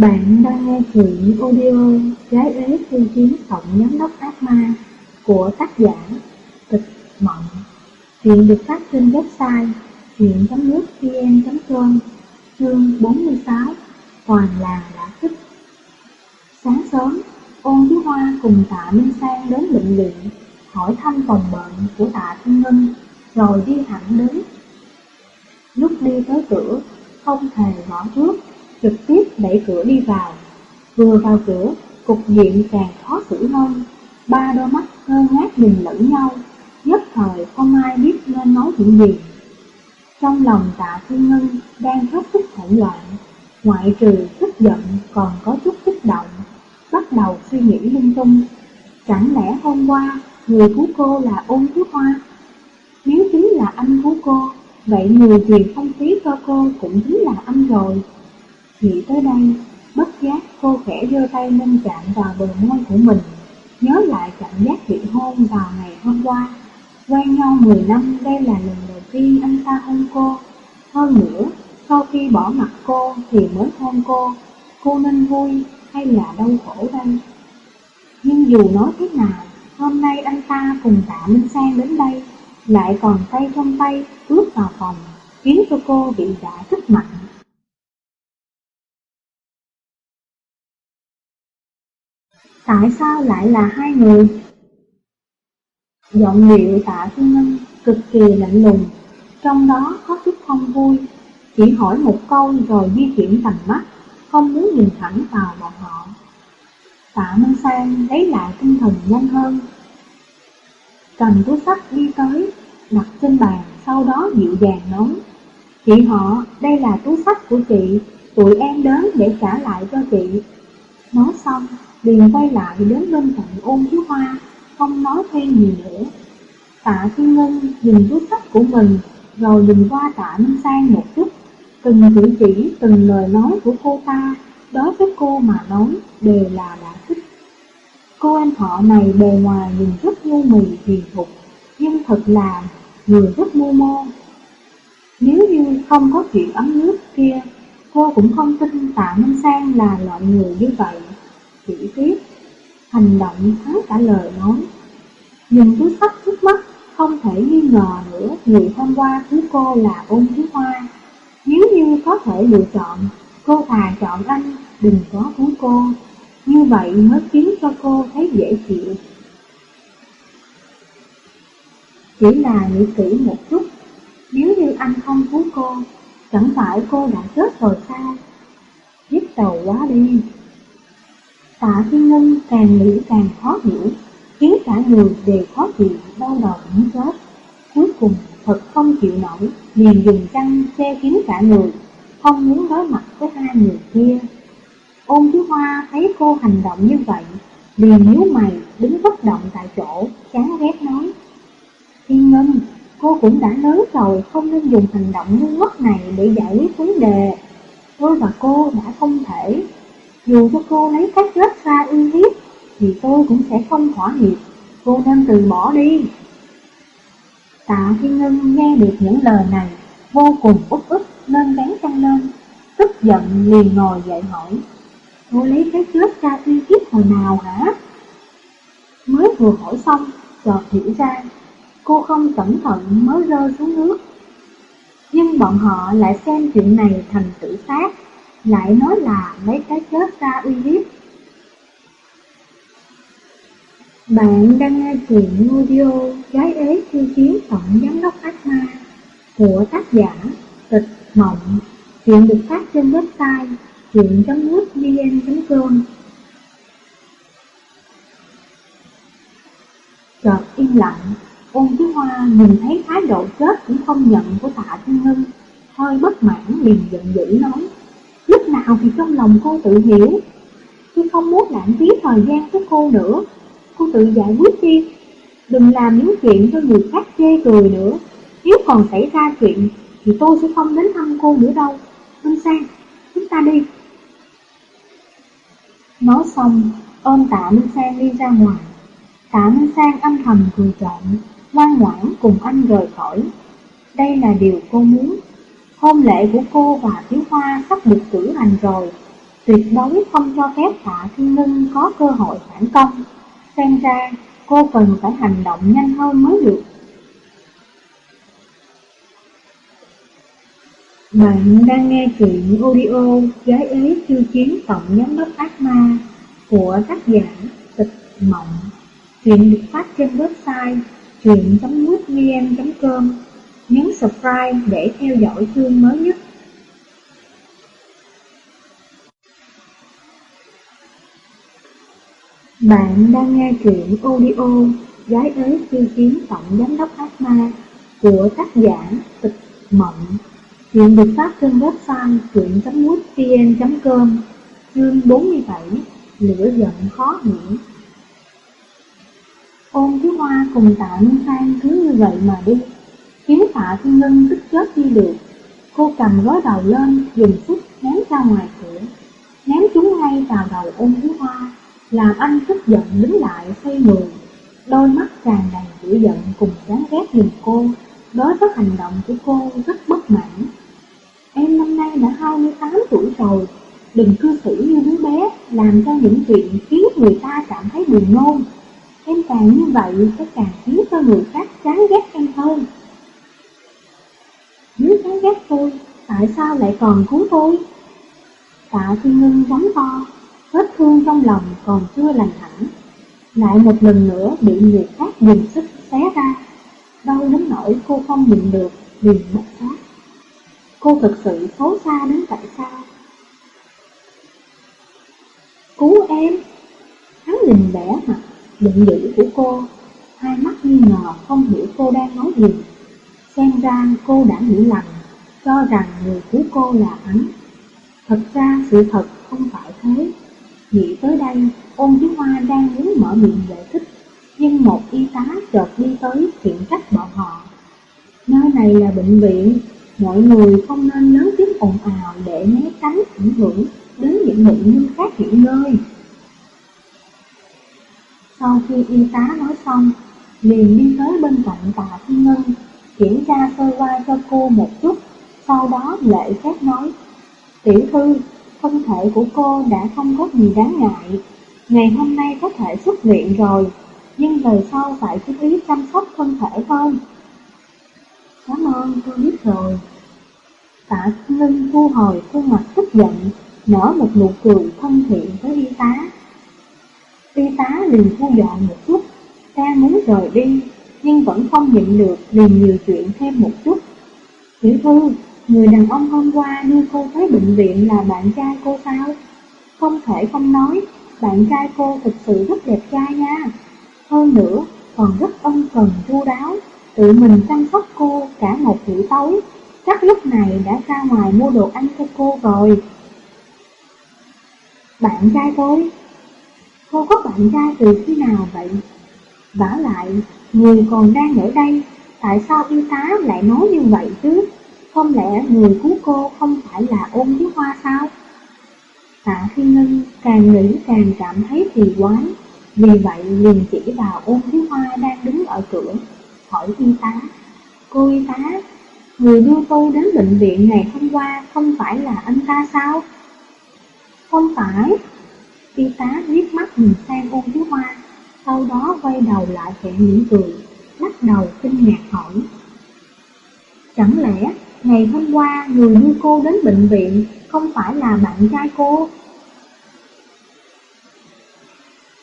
Bạn đang nghe truyện audio Gái ế thư chiến tổng giám đốc ác ma của tác giả Tịch Mộng. Truyện được phát trên website truyện.mútvn.com chương 46 Toàn là đã thích. Sáng sớm, ôn với Hoa cùng tạ Minh Sang đến bệnh viện hỏi thăm phòng bệnh của tạ Thiên Ngân rồi đi hẳn đến. Lúc đi tới cửa, không hề bỏ trước trực tiếp đẩy cửa đi vào. Vừa vào cửa, cục diện càng khó xử hơn, ba đôi mắt ngơ ngác nhìn lẫn nhau, nhất thời không ai biết nên nói chuyện gì. Trong lòng tạ thiên ngân đang hết sức hỗn loạn, ngoại trừ tức giận còn có chút kích động, bắt đầu suy nghĩ lung tung. Chẳng lẽ hôm qua người cứu cô là ôn thiếu hoa? Nếu chính là anh cứu cô, vậy người truyền không khí cho cô cũng chính là anh rồi. Nghĩ tới đây, bất giác cô khẽ giơ tay lên chạm vào bờ môi của mình, nhớ lại cảm giác bị hôn vào ngày hôm qua. Quen nhau 10 năm, đây là lần đầu tiên anh ta hôn cô. Hơn nữa, sau khi bỏ mặt cô thì mới hôn cô, cô nên vui hay là đau khổ đây? Nhưng dù nói thế nào, hôm nay anh ta cùng Tạ Minh Sang đến đây, lại còn tay trong tay bước vào phòng, khiến cho cô bị đả kích mạnh. Tại sao lại là hai người? Giọng điệu tạ thiên ngân cực kỳ lạnh lùng, trong đó có chút không vui, chỉ hỏi một câu rồi di chuyển tầm mắt, không muốn nhìn thẳng vào bọn họ. Tạ Minh Sang lấy lại tinh thần nhanh hơn. Cầm túi sách đi tới, đặt trên bàn, sau đó dịu dàng nói. Chị họ, đây là túi sách của chị, tụi em đến để trả lại cho chị. Nói xong, liền quay lại đến bên cạnh ôn thiếu hoa, không nói thêm gì nữa. Tạ Thiên Ngân nhìn túi sách của mình, rồi nhìn qua tạ Minh Sang một chút. Từng cử chỉ, từng lời nói của cô ta, đối với cô mà nói, đều là đã thích. Cô anh họ này bề ngoài nhìn rất ngu mì hiền thục, nhưng thật là người rất mưu mô. Nếu như không có chuyện ấm nước kia, cô cũng không tin Tạ Minh Sang là loại người như vậy chỉ tiết Hành động thắng cả lời nói. Nhìn túi sách trước mắt Không thể nghi ngờ nữa Người hôm qua cứu cô là ôn thiếu hoa. Nếu như có thể lựa chọn, Cô thà chọn anh, Đừng có cứu cô. Như vậy mới khiến cho cô thấy dễ chịu. Chỉ là nghĩ kỹ một chút, Nếu như anh không cứu cô, Chẳng phải cô đã chết rồi sao? Nhức đầu quá đi. Tạ Thiên Ngân càng nghĩ càng khó hiểu, khiến cả người đều khó chịu, đau đầu muốn chết. Cuối cùng thật không chịu nổi, liền dùng chăn che kín cả người, không muốn đối mặt với hai người kia. Ôn chú Hoa thấy cô hành động như vậy, liền nhíu mày, đứng bất động tại chỗ, chán ghét nói. Thiên Ngân, cô cũng đã lớn rồi, không nên dùng hành động ngu ngốc này để giải quyết vấn đề. Tôi và cô đã không thể dù cho cô lấy cách rất xa uy hiếp, thì tôi cũng sẽ không thỏa hiệp. Cô nên từ bỏ đi. Tạ Thiên Ngân nghe được những lời này, vô cùng út ức nên bén chăn lên. Tức giận liền ngồi dậy hỏi, cô lấy cái chết ra uy hiếp hồi nào hả? Mới vừa hỏi xong, chợt hiểu ra, cô không cẩn thận mới rơi xuống nước. Nhưng bọn họ lại xem chuyện này thành tự sát lại nói là lấy cái chết ra uy hiếp. Bạn đang nghe chuyện audio Gái ế khiêu chiến tổng giám đốc ác ma của tác giả Tịch Mộng. Chuyện được phát trên website chuyện.mútvn.com Chợt yên lặng, ôn chú hoa nhìn thấy thái độ chết cũng không nhận của tạ thiên ngân, hơi bất mãn liền giận dữ nói. Lúc nào thì trong lòng cô tự hiểu. Tôi không muốn lãng phí thời gian với cô nữa. Cô tự giải quyết đi. Đừng làm những chuyện cho người khác chê cười nữa. Nếu còn xảy ra chuyện Thì tôi sẽ không đến thăm cô nữa đâu. Minh Sang, chúng ta đi. Nói xong, ôm tạ Minh Sang đi ra ngoài. Tạ Minh Sang âm thầm cười trộn, Ngoan ngoãn cùng anh rời khỏi. Đây là điều cô muốn. Hôn lễ của cô và Thiếu Hoa sắp được cử hành rồi, tuyệt đối không cho phép Tạ Thiên Ngân có cơ hội phản công. Xem ra cô cần phải hành động nhanh hơn mới được. Bạn đang nghe truyện audio Gái ế chiêu chiến tổng giám đốc ác ma của tác giả Tịch Mộng. Truyện được phát trên website truyện.mútvn.com. Nhấn subscribe để theo dõi chương mới nhất. Bạn đang nghe truyện audio Gái ế chiêu chiến tổng giám đốc ác ma của tác giả Tịch Mộng. Chuyện được phát trên website truyện.mútvn.com Chương 47 Lửa giận khó hiểu Ôn Thiếu Hoa cùng tạ Minh Phan cứ như vậy mà đi Khiến tạ Thiên Ngân tức chết đi được. Cô cầm gói đầu lên, dùng sức ném ra ngoài cửa. Ném chúng ngay vào đầu ôn Thiếu Hoa, Làm anh tức giận đứng lại xoay người Đôi mắt tràn đầy dữ giận cùng chán ghét nhìn cô, Đối với hành động của cô rất bất mãn. Em năm nay đã 28 tuổi rồi, Đừng cư xử như đứa bé, Làm cho những chuyện khiến người ta cảm thấy buồn nôn. Em càng như vậy sẽ càng khiến cho người khác chán ghét em hơn. Nếu ghét tôi Tại sao lại còn cứu tôi Tạ Thiên Ngân giống to Vết thương trong lòng còn chưa lành hẳn Lại một lần nữa bị người khác dùng sức xé ra Đau đến nỗi cô không nhịn được liền mất sát Cô thực sự xấu xa đến tại sao? Cứu em! Hắn nhìn vẻ mặt giận dữ của cô, hai mắt nghi ngờ không hiểu cô đang nói gì. Xem ra cô đã nghĩ lầm, cho rằng người cứu cô là hắn. Thật ra sự thật không phải thế. Nghĩ tới đây, ôn chí hoa đang muốn mở miệng giải thích, nhưng một y tá chợt đi tới khiển trách bọn họ. Nơi này là bệnh viện, Mọi người không nên lớn tiếng ồn ào để né tránh ảnh hưởng đến những bệnh nhân khác nghỉ ngơi. Sau khi y tá nói xong, liền đi tới bên cạnh tạ thiên ngân, kiểm tra sơ qua cho cô một chút, sau đó lệ phép nói, Tiểu thư, thân thể của cô đã không có gì đáng ngại, ngày hôm nay có thể xuất viện rồi, nhưng về sau phải chú ý chăm sóc thân thể thôi. Cảm ơn, tôi biết rồi. Tạ Ngân thu hồi khuôn mặt tức giận, nở một nụ cười thân thiện với y tá. Y tá liền thu dọn một chút, ta muốn rời đi, nhưng vẫn không nhịn được liền nhiều chuyện thêm một chút. Tiểu thư, người đàn ông hôm qua đưa cô tới bệnh viện là bạn trai cô sao? Không thể không nói, bạn trai cô thực sự rất đẹp trai nha. Hơn nữa, còn rất ân cần chu đáo, tự mình chăm sóc cô cả một buổi tối, chắc lúc này đã ra ngoài mua đồ ăn cho cô rồi. Bạn trai tôi? Cô có bạn trai từ khi nào vậy? vả lại, người còn đang ở đây, tại sao y tá lại nói như vậy chứ? Không lẽ người cứu cô không phải là ôn với hoa sao? Tạ Phi Ngân càng nghĩ càng cảm thấy kỳ quái, vì vậy liền chỉ vào ôn thiếu hoa đang đứng ở cửa, hỏi y tá. Cô y tá, Người đưa tôi đến bệnh viện ngày hôm qua không phải là anh ta sao? Không phải. Y tá liếc mắt nhìn sang ôn thiếu hoa, sau đó quay đầu lại khẽ mỉm cười, lắc đầu kinh ngạc hỏi. Chẳng lẽ ngày hôm qua người đưa cô đến bệnh viện không phải là bạn trai cô?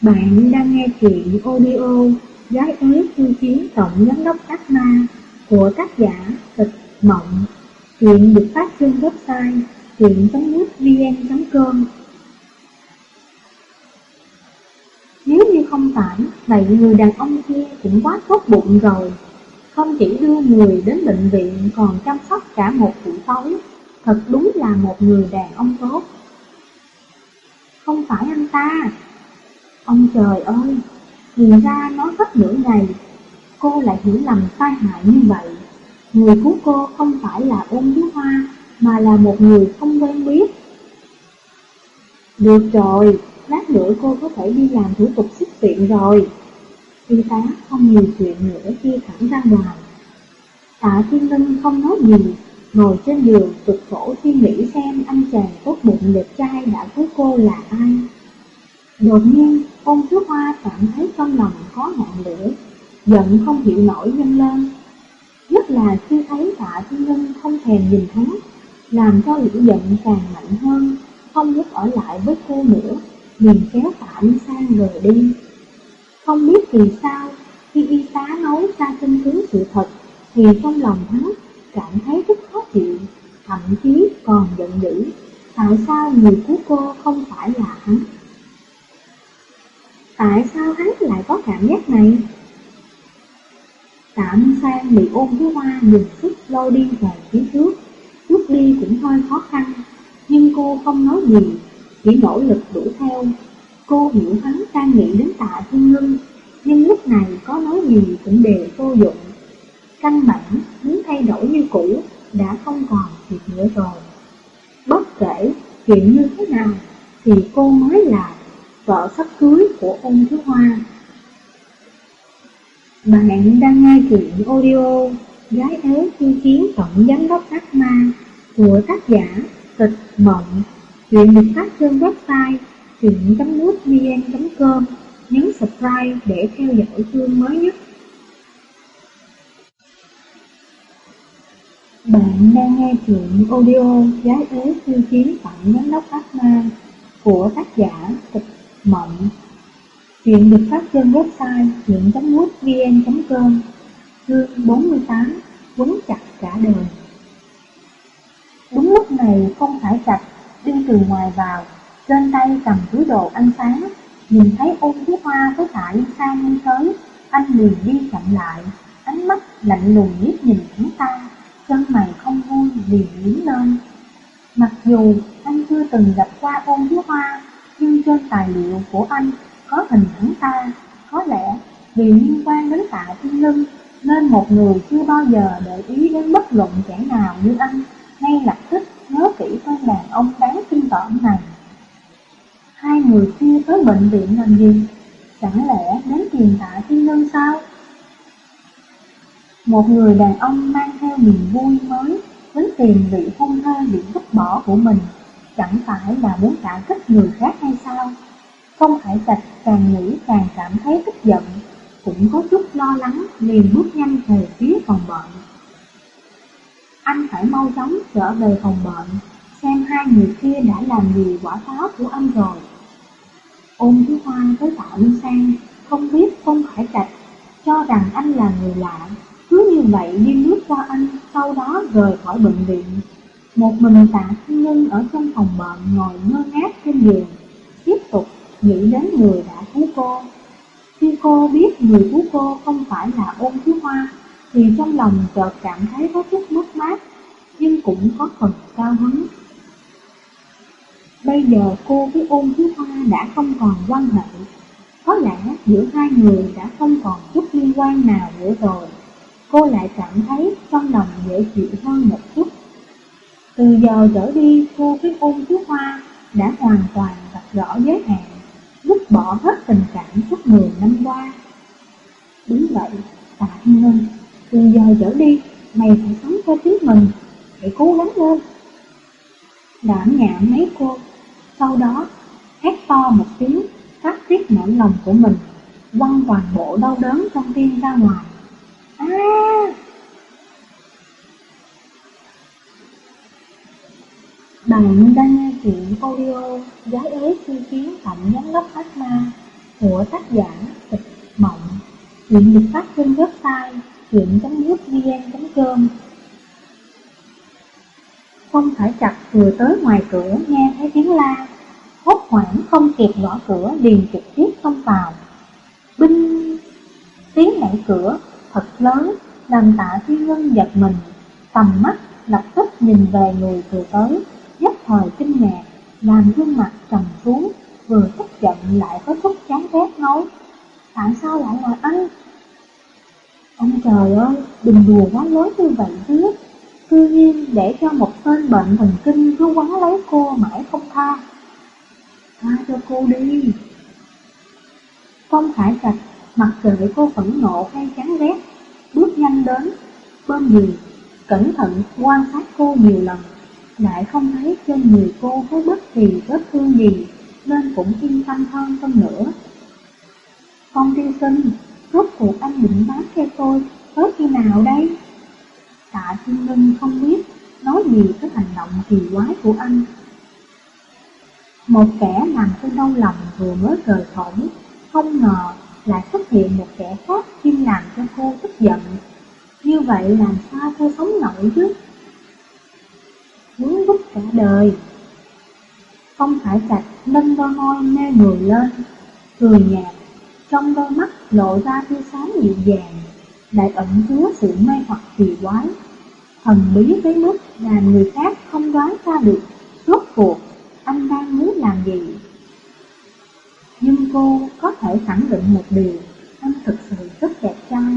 Bạn đang nghe chuyện audio Gái ế thư chiến tổng giám đốc ác ma của tác giả Tịch Mộng. Chuyện được phát trên website truyện.mútvn.com Nếu như không phải, vậy người đàn ông kia cũng quá tốt bụng rồi. Không chỉ đưa người đến bệnh viện còn chăm sóc cả một buổi tối. Thật đúng là một người đàn ông tốt. Không phải anh ta. Ông trời ơi, nhìn ra nói hết nửa ngày. Cô lại hiểu lầm tai hại như vậy. Người cứu cô không phải là ôn dưới hoa, mà là một người không quen biết. Được rồi, lát nữa cô có thể đi làm thủ tục xuất viện rồi. Y tá không nhiều chuyện nữa chia thẳng ra ngoài. Tạ Thiên Linh không nói gì, Ngồi trên giường cực khổ suy nghĩ xem anh chàng tốt bụng đẹp trai đã cưới cô là ai. Đột nhiên ôn thứ hoa cảm thấy trong lòng có ngọn lửa Giận không hiểu nổi nhân lên. Nhất là khi thấy tạ thiên linh không thèm nhìn hắn Làm cho lửa giận càng mạnh hơn Không muốn ở lại với cô nữa liền kéo tạ anh Sang rời đi. Không biết vì sao Khi y tá nói ra chân tướng sự thật Thì trong lòng hắn cảm thấy rất khó chịu, Thậm chí còn giận dữ. Tại sao người cứu cô không phải là hắn? Tại sao hắn lại có cảm giác này? Tạ Minh Sang bị ôm với hoa dùng sức lôi đi về phía trước. Lúc đi cũng hơi khó khăn, Nhưng cô không nói gì, Chỉ nỗ lực đuổi theo. Cô hiểu hắn đang nghĩ đến tạ thiên ngưng Nhưng lúc này có nói gì cũng đều vô dụng. Căn bản muốn thay đổi như cũ Đã không còn kịp nữa rồi. Bất kể chuyện như thế nào Thì cô mới là vợ sắp cưới của ông Thứ Hoa. Bạn đang nghe chuyện audio Gái ế chi chiến tổng giám đốc ác ma của tác giả Tịch Mộng Chuyện được phát trên website truyện.mútvn.com Nhấn subscribe để theo dõi chương mới nhất. Bạn đang nghe truyện audio Gái ế thư chiến tặng giám đốc ác ma của tác giả Tịch Mộng. Chuyện được phát trên website truyện.mútvn.com Chương 48 Quấn chặt cả đời. Đúng lúc này, không phải chặt, đi từ ngoài vào. Trên tay cầm túi đồ ăn sáng Nhìn thấy ôn thứ hoa với tải liên sang đi tới Anh liền đi chậm lại. Ánh mắt lạnh lùng liếc nhìn chúng ta Chân mày không vui liền liếm lên. Mặc dù anh chưa từng gặp qua ôn thứ hoa Nhưng trên tài liệu của anh có hình hắn ta, có lẽ vì liên quan đến tạ thiên lưng nên một người chưa bao giờ để ý đến bất luận kẻ nào như anh ngay lập tức nhớ kỹ tên đàn ông đáng kinh tởm này. Hai người kia tới bệnh viện làm gì? Chẳng lẽ đến tiền tạ thiên lương sao? Một người đàn ông mang theo niềm vui mới đến tìm vị hôn thê bị vứt bỏ của mình chẳng phải là muốn trả kích người khác hay sao? Không phải Trạch càng nghĩ càng cảm thấy tức giận, cũng có chút lo lắng liền bước nhanh về phía phòng bệnh. Anh phải mau chóng trở về phòng bệnh, xem hai người kia đã làm gì quả táo của anh rồi. Ôn thứ hoa với Tạ Linh Sang, không biết không phải Trạch, cho rằng anh là người lạ, cứ như vậy đi nước qua anh, sau đó rời khỏi bệnh viện. Một mình Tạ Thiên Nhân ở trong phòng bệnh ngồi ngơ ngác trên giường, tiếp tục nghĩ đến người đã cứu cô. Khi cô biết người cứu cô không phải là ôn thiếu hoa, thì trong lòng chợt cảm thấy có chút mất mát, nhưng cũng có phần cao hứng. Bây giờ cô với ôn thứ hoa đã không còn quan hệ, có lẽ giữa hai người đã không còn chút liên quan nào nữa rồi. Cô lại cảm thấy trong lòng dễ chịu hơn một chút. Từ giờ trở đi, cô với ôn thứ hoa đã hoàn toàn gặp rõ giới hạn rút bỏ hết tình cảm suốt 10 năm qua. Đúng vậy, Tạ Thiên Ngân, từ giờ trở đi, mày phải sống cho chính mình, hãy cố gắng lên. Đảm nhạm mấy cô, sau đó hét to một tiếng, phát tiết nỗi lòng của mình, quăng toàn bộ đau đớn trong tim ra ngoài. À! Bạn đang nghe chuyện audio Gái ế suy kiến tổng giám đốc ác ma của tác giả Tịch Mộng Chuyện được phát trên website chuyện.mútvn.com Không phải chặt vừa tới ngoài cửa nghe thấy tiếng la Hốt hoảng không kịp gõ cửa liền trực tiếp xông vào Binh Tiếng đẩy cửa thật lớn làm tạ thiên ngân giật mình Tầm mắt lập tức nhìn về người vừa tới nhất thời kinh ngạc, làm gương mặt trầm xuống, vừa tức giận lại có chút chán ghét nói, tại sao lại là anh? Ông trời ơi, đừng đùa quá lớn như vậy chứ, cư nhiên để cho một tên bệnh thần kinh cứ quấn lấy cô mãi không tha. Tha cho cô đi. Phong Khải Trạch mặc kệ cô phẫn nộ hay chán ghét, bước nhanh đến, bên giường, Cẩn thận quan sát cô nhiều lần. Lại không thấy trên người cô có bất kỳ vết thương gì Nên cũng yên tâm hơn hơn nữa Con tiên sinh Rốt cuộc anh định bán cho tôi Tới khi nào đây? Tạ Thiên Linh không biết Nói gì cái hành động kỳ quái của anh. Một kẻ làm trong đau lòng vừa mới rời khỏi Không ngờ lại xuất hiện một kẻ khác chuyên làm cho cô tức giận. Như vậy làm sao cô sống nổi chứ? Muốn vứt cả đời. Không phải sạch, nâng đôi môi mê người lên, Cười nhạt, Trong đôi mắt lộ ra tia sáng dịu dàng, Lại ẩn chứa sự mê hoặc kỳ quái. Thần bí tới mức làm người khác không đoán ra được Rốt cuộc anh đang muốn làm gì? Nhưng cô có thể khẳng định một điều Anh thực sự rất đẹp trai.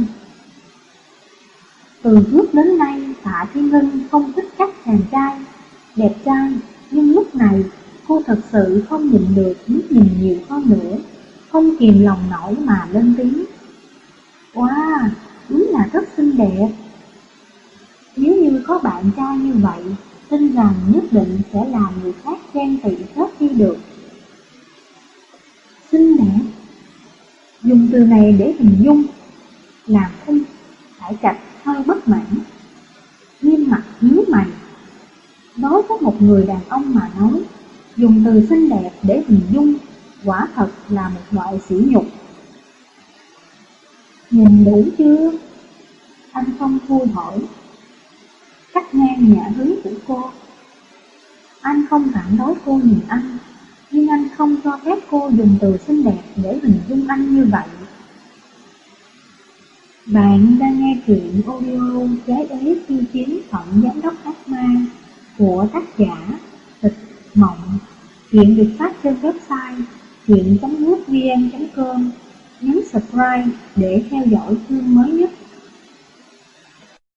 Từ trước đến nay Tạ Thiên Ngân không thích các chàng trai Đẹp trai Nhưng lúc này cô thật sự không nhìn được muốn nhìn nhiều hơn nữa Không kìm lòng nổi mà lên tiếng. Wow, đúng là rất xinh đẹp. Nếu như có bạn trai như vậy Tin rằng nhất định sẽ làm người khác ghen tị hết đi được. Xinh đẹp Dùng từ này để hình dung, Làm không phải trạch hơi bất mãn, Nghiêm mặt nhíu mày. Đối với một người đàn ông mà nói, Dùng từ xinh đẹp để hình dung Quả thật là một loại sỉ nhục. Nhìn đủ chưa? Anh không vui hỏi. Cắt ngang nhà hứng của cô Anh không phản đối cô nhìn anh, Nhưng anh không cho phép cô dùng từ xinh đẹp để hình dung anh như vậy bạn đang nghe truyện audio Trái ế tiêu chiến tổng giám đốc ác ma của tác giả Tịch Mộng. Chuyện được phát trên website truyện.mútvn.com. Nhấn subscribe để theo dõi chương mới nhất.